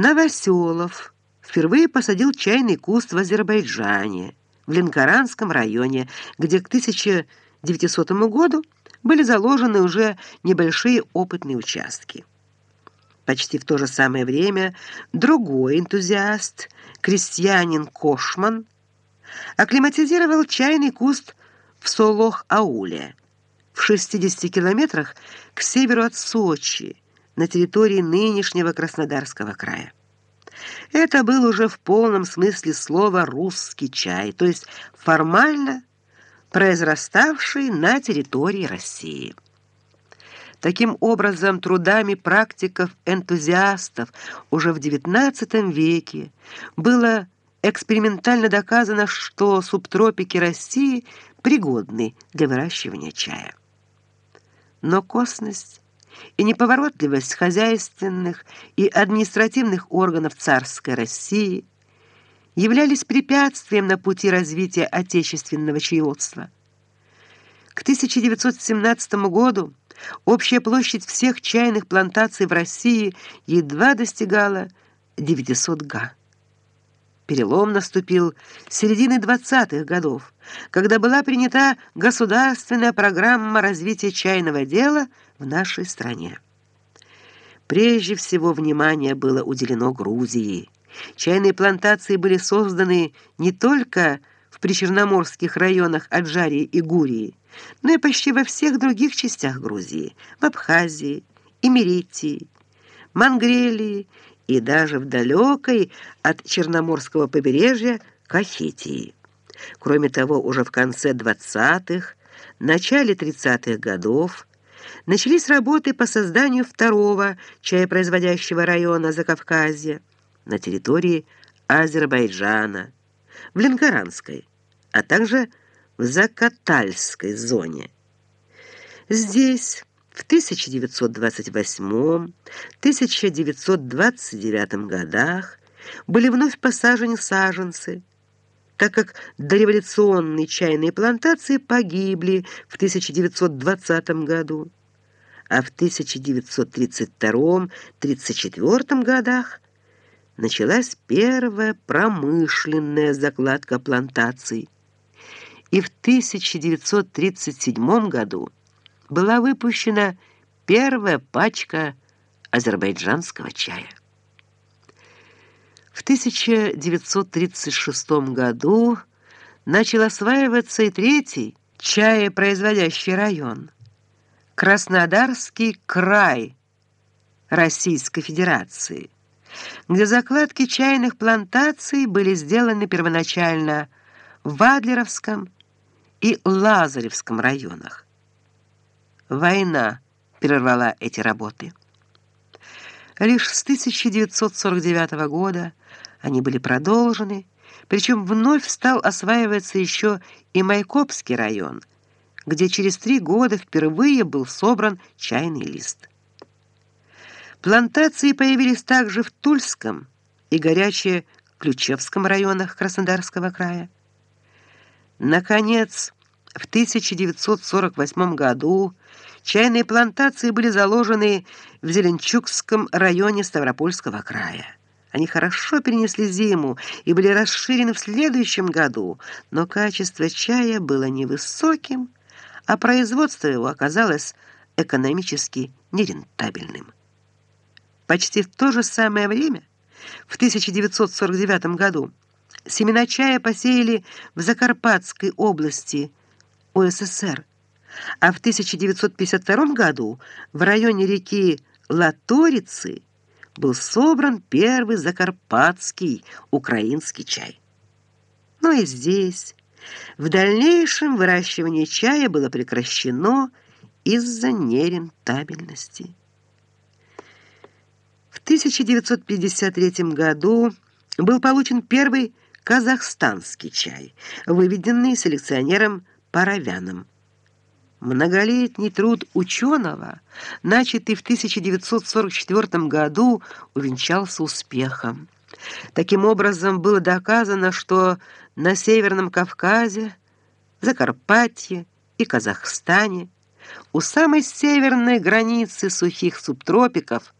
Новоселов впервые посадил чайный куст в Азербайджане, в Ленкоранском районе, где к 1900 году были заложены уже небольшие опытные участки. Почти в то же самое время другой энтузиаст, крестьянин Кошман, акклиматизировал чайный куст в Солох-Ауле, в 60 километрах к северу от Сочи, на территории нынешнего Краснодарского края. Это был уже в полном смысле слова русский чай, то есть формально произраставший на территории России. Таким образом, трудами практиков-энтузиастов уже в XIX веке было экспериментально доказано, что субтропики России пригодны для выращивания чая. Но косность и неповоротливость хозяйственных и административных органов царской России являлись препятствием на пути развития отечественного чаеводства. К 1917 году общая площадь всех чайных плантаций в России едва достигала 900 га. Перелом наступил с середины 20-х годов, когда была принята государственная программа развития чайного дела в нашей стране. Прежде всего внимание было уделено Грузии. Чайные плантации были созданы не только в причерноморских районах Аджарии и Гурии, но и почти во всех других частях Грузии, в Абхазии, Имеретии, Мангрелии и даже в далекой от Черноморского побережья Кахетии. Кроме того, уже в конце 20-х, начале 30-х годов начались работы по созданию второго чаепроизводящего района Закавказья на территории Азербайджана, в Ленкоранской, а также в Закатальской зоне. Здесь в 1928-1929 годах были вновь посажены саженцы, так как дореволюционные чайные плантации погибли в 1920 году, а в 1932-34 годах началась первая промышленная закладка плантаций. И в 1937 году была выпущена первая пачка азербайджанского чая. В 1936 году начал осваиваться и третий чаепроизводящий район Краснодарский край Российской Федерации, где закладки чайных плантаций были сделаны первоначально в Адлеровском и Лазаревском районах. Война прервала эти работы. Лишь с 1949 года они были продолжены, причем вновь стал осваиваться еще и Майкопский район, где через три года впервые был собран чайный лист. Плантации появились также в Тульском и горячее Ключевском районах Краснодарского края. Наконец, в 1948 году чайные плантации были заложены в Зеленчукском районе Ставропольского края. Они хорошо перенесли зиму и были расширены в следующем году, но качество чая было невысоким, а производство его оказалось экономически нерентабельным. Почти в то же самое время, в 1949 году, семена чая посеяли в Закарпатской области УССР, а в 1952 году в районе реки Латорицы был собран первый закарпатский украинский чай. Но и здесь в дальнейшем выращивание чая было прекращено из-за нерентабельности. В 1953 году был получен первый казахстанский чай, выведенный селекционером Паровяном. Многолетний труд ученого, начатый в 1944 году, увенчался успехом. Таким образом, было доказано, что на Северном Кавказе, Закарпатье и Казахстане у самой северной границы сухих субтропиков –